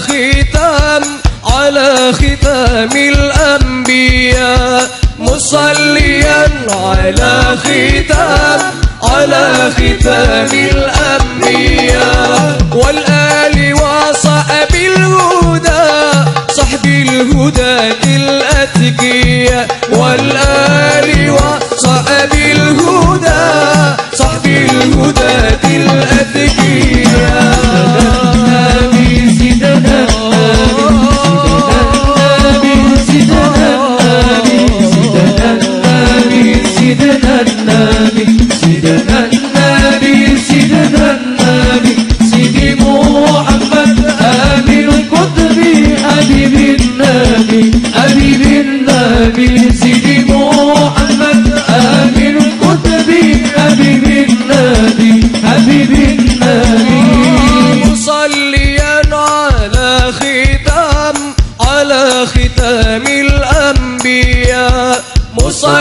ختام على ختام الأنبياء مصليا على ختام على ختام الأنبياء. والآل وصحب الهدى صحب الهدى الأتقياء. والآل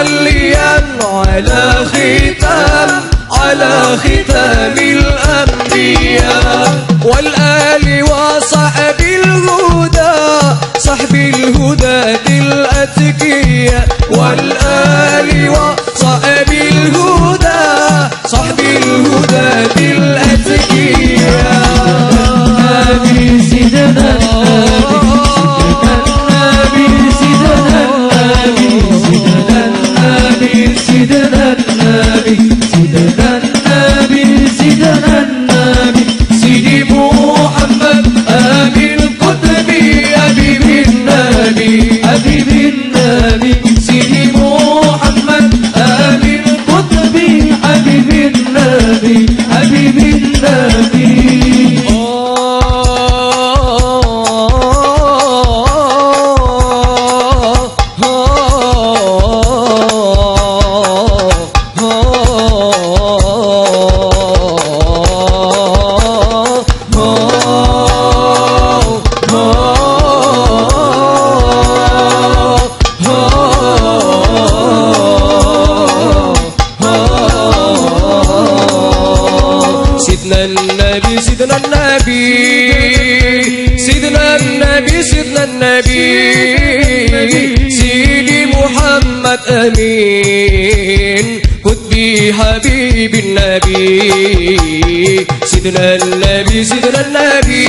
مصليا على ختام على ختام الأنبياء. والآل وصحب الهدى صحب الهدى الأتقياء والآل سيدنا النبي سيدنا النبي. سيدنا النبي سيدنا النبي. سيدي محمد أمين. قطبي حبيب النبي. سيدنا النبي سيدنا النبي.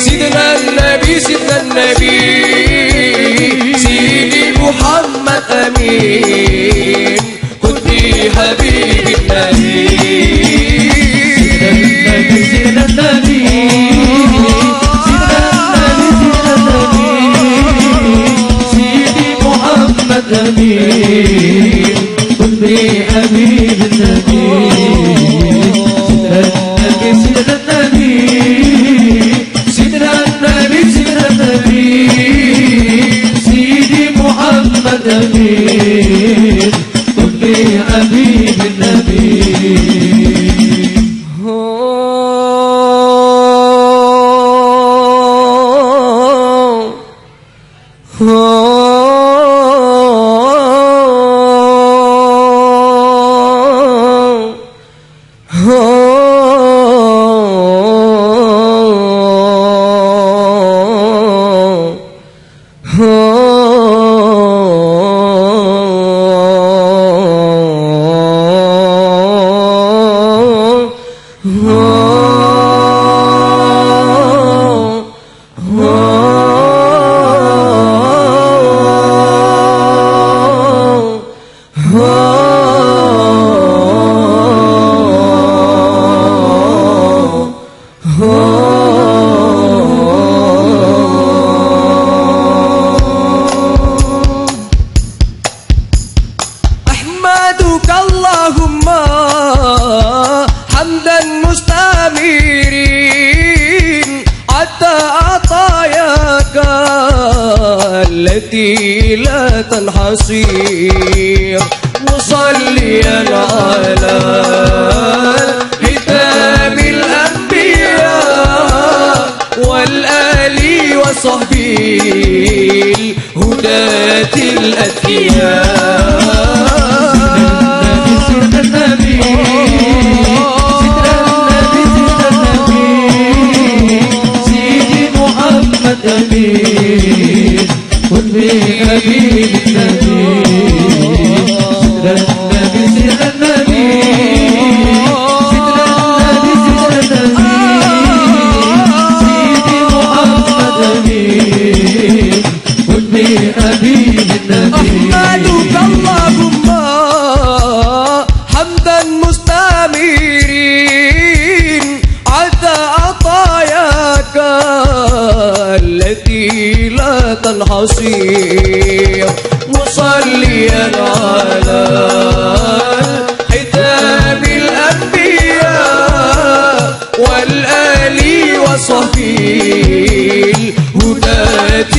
سيدنا النبي سيدنا النبي. سيدي محمد أمين. النبي سيدنا النبي سيدنا النبي سيدي محمد أحمدك اللهم حمدا مستمرين التي لا تنحصر مصليا على ختام الأنبياء والآل وصحبه. الهداة الأتقياء مستمرين على عطاياك التي لا تنحصر مصليا على والآل وصحبه. الهداة